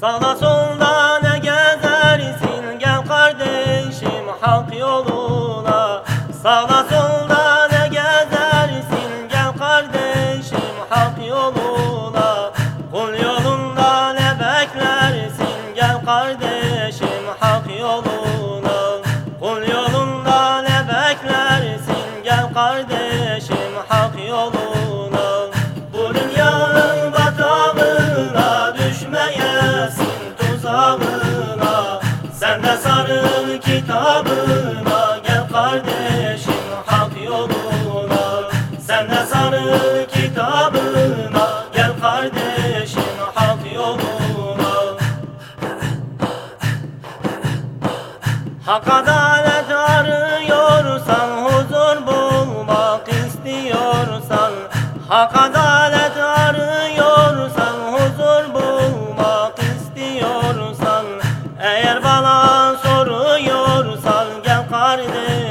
Sağda solda ne gezersin? Gel kardeşim hak yoluna. Sağda solda ne gezersin? Gel kardeşim hak yoluna Sen de sarıl kitabına? Gel kardeşim hak yoluna. Sen de sarıl kitabına. Gel kardeşim hak yoluna. Hak adalet arıyorsan huzur bulmak istiyorsan Hak adalet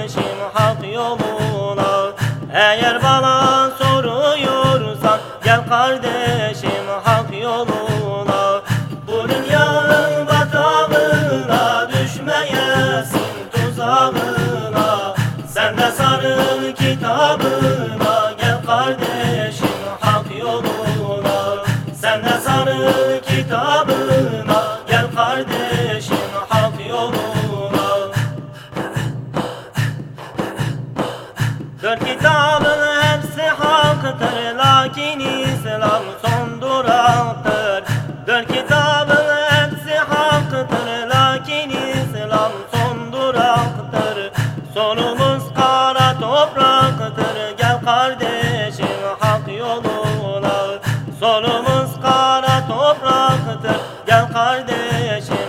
kardeşim hak yoluna Eğer bana soruyorsan gel kardeşim hak yoluna. Bu dünyanın batağına düşmeyesin tuzağına. Sen de sarıl kitabına gel kardeşim hak yoluna Lakin İslam son duraktır Dört kitabın hepsi haktır Lakin İslam son duraktır Sonumuz kara topraktır Gel kardeşim hak yoluna. Sonumuz kara topraktır Gel kardeşim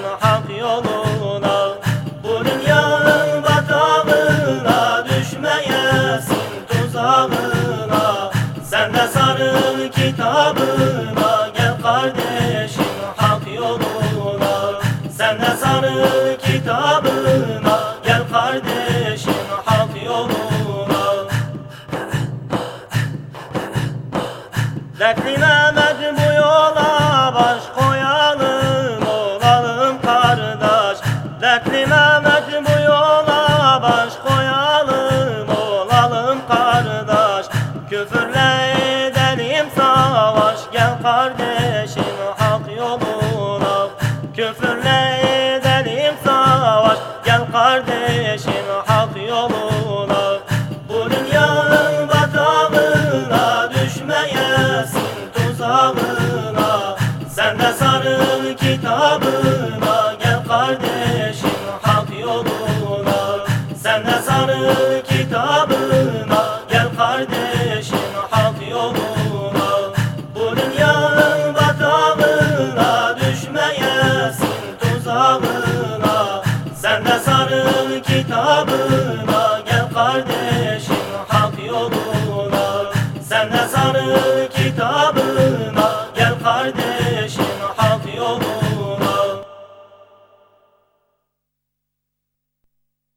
yoluna. Sen de sarıl kitabına gel kardeşim hak yoluna. Dertli Mehmet bu yola baş koyalım olalım kardeş. Dertli Mehmet bu yola baş koyalım olalım kardeş. Küfürle edelim savaş gel kardeşim gel kardeşim hak yoluna. Bu dünyanın batağına düşmeyesin tuzağına. Sen de sarıl kitabına. Gel kardeşim hak yoluna. Sen de sarıl kitabına. Gel kardeşim yoluna. Sen de sarı kitabına Gel kardeşim hak yoluna.